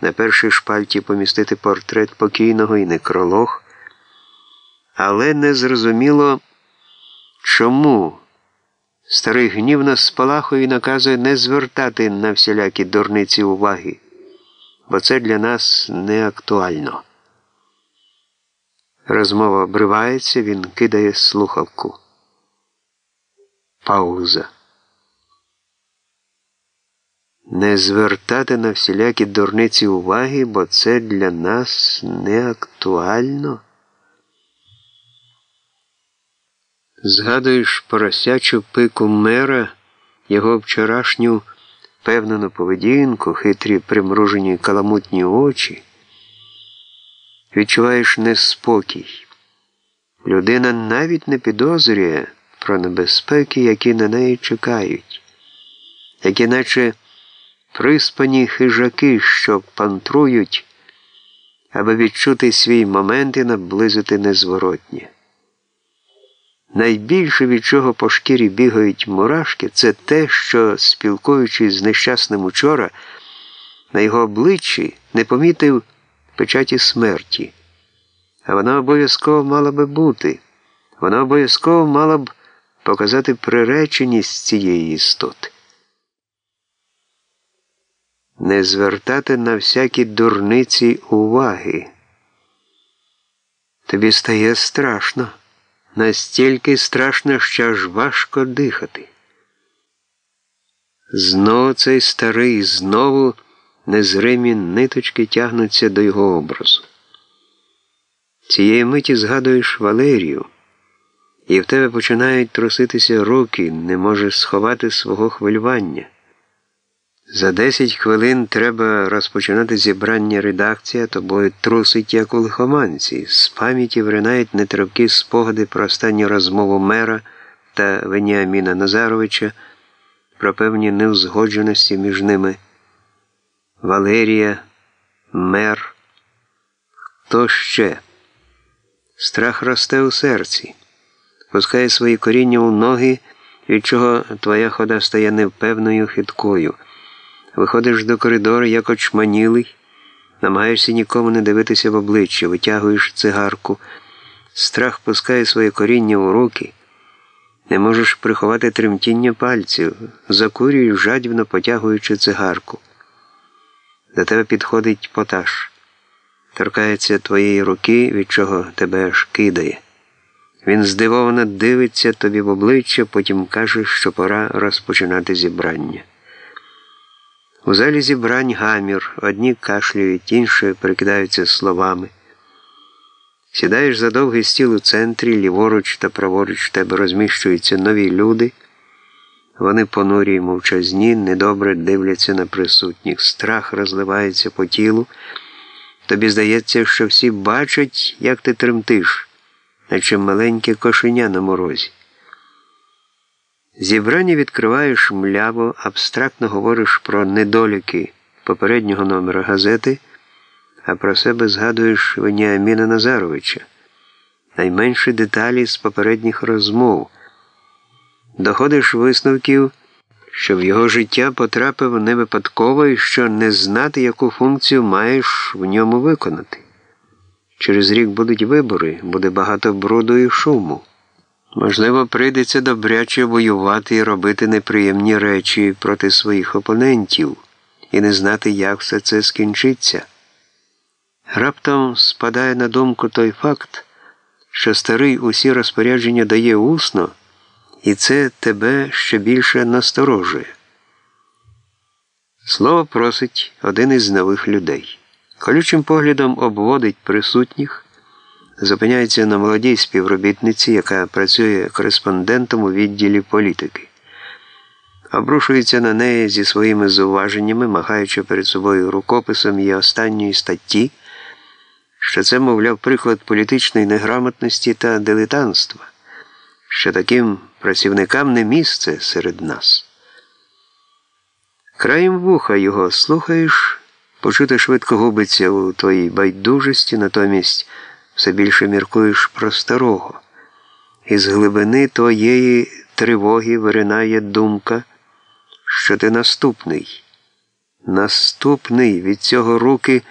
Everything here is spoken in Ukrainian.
на першій шпальті помістити портрет покійного і некролог, але не зрозуміло, чому старий гнівно спалахує і наказує не звертати на всілякі дурниці уваги, бо це для нас не актуально. Розмова обривається, він кидає слухавку. Пауза. Не звертати на всілякі дурниці уваги, бо це для нас не актуально. Згадуєш поросячу пику мера, його вчорашню впевнену поведінку, хитрі примружені каламутні очі. Відчуваєш неспокій. Людина навіть не підозрює про небезпеки, які на неї чекають, які наче приспані хижаки, що пантрують, аби відчути свій момент і наблизити незворотнє. Найбільше від чого по шкірі бігають мурашки, це те, що, спілкуючись з нещасним учора, на його обличчі не помітив печаті смерті. А вона обов'язково мала би бути. Вона обов'язково мала б показати приреченість цієї істоти. Не звертати на всякі дурниці уваги. Тобі стає страшно, настільки страшно, що аж важко дихати. Знову цей старий, знову незримі ниточки тягнуться до його образу. Цієї миті згадуєш Валерію, і в тебе починають труситися руки, не можеш сховати свого хвилювання. За 10 хвилин треба розпочинати зібрання редакція, тобою трусить, як у лихоманці. З пам'яті вринають нетривкі спогади про останню розмову мера та Веніаміна Назаровича, про певні неузгодженості між ними. Валерія, мер. Хто ще? Страх росте у серці, пускає свої коріння у ноги, від чого твоя хода стає невпевною хиткою. Виходиш до коридору, як очманілий, намагаєшся нікому не дивитися в обличчя, витягуєш цигарку, страх пускає своє коріння у руки, не можеш приховати тремтіння пальців, закурюєш, жадібно потягуючи цигарку. До тебе підходить поташ, торкається твоєї руки, від чого тебе аж кидає. Він здивовано дивиться тобі в обличчя, потім каже, що пора розпочинати зібрання. У залі зібрань гамір, одні кашлюють, інші прикидаються словами. Сідаєш за довгий стіл у центрі, ліворуч та праворуч в тебе розміщуються нові люди. Вони понурі й мовчазні, недобре дивляться на присутніх. Страх розливається по тілу. Тобі здається, що всі бачать, як ти тремтиш, наче маленьке кошеня на морозі. Зібрання відкриваєш мляво, абстрактно говориш про недоліки попереднього номера газети, а про себе згадуєш Веніаміна Назаровича, найменші деталі з попередніх розмов. Доходиш висновків, що в його життя потрапив не випадково і що не знати, яку функцію маєш в ньому виконати. Через рік будуть вибори, буде багато бруду і шуму. Можливо, прийдеться добряче воювати і робити неприємні речі проти своїх опонентів і не знати, як все це скінчиться. Раптом спадає на думку той факт, що старий усі розпорядження дає усно, і це тебе ще більше насторожує. Слово просить один із нових людей. Колючим поглядом обводить присутніх зупиняється на молодій співробітниці, яка працює кореспондентом у відділі політики. Обрушується на неї зі своїми зауваженнями, махаючи перед собою рукописом її останньої статті, що це, мовляв, приклад політичної неграмотності та дилетантства, що таким працівникам не місце серед нас. Краєм вуха його слухаєш, почути швидко губиться у твоїй байдужості, натомість все більше міркуєш про старого. Із глибини твоєї тривоги виринає думка, що ти наступний. Наступний від цього руки.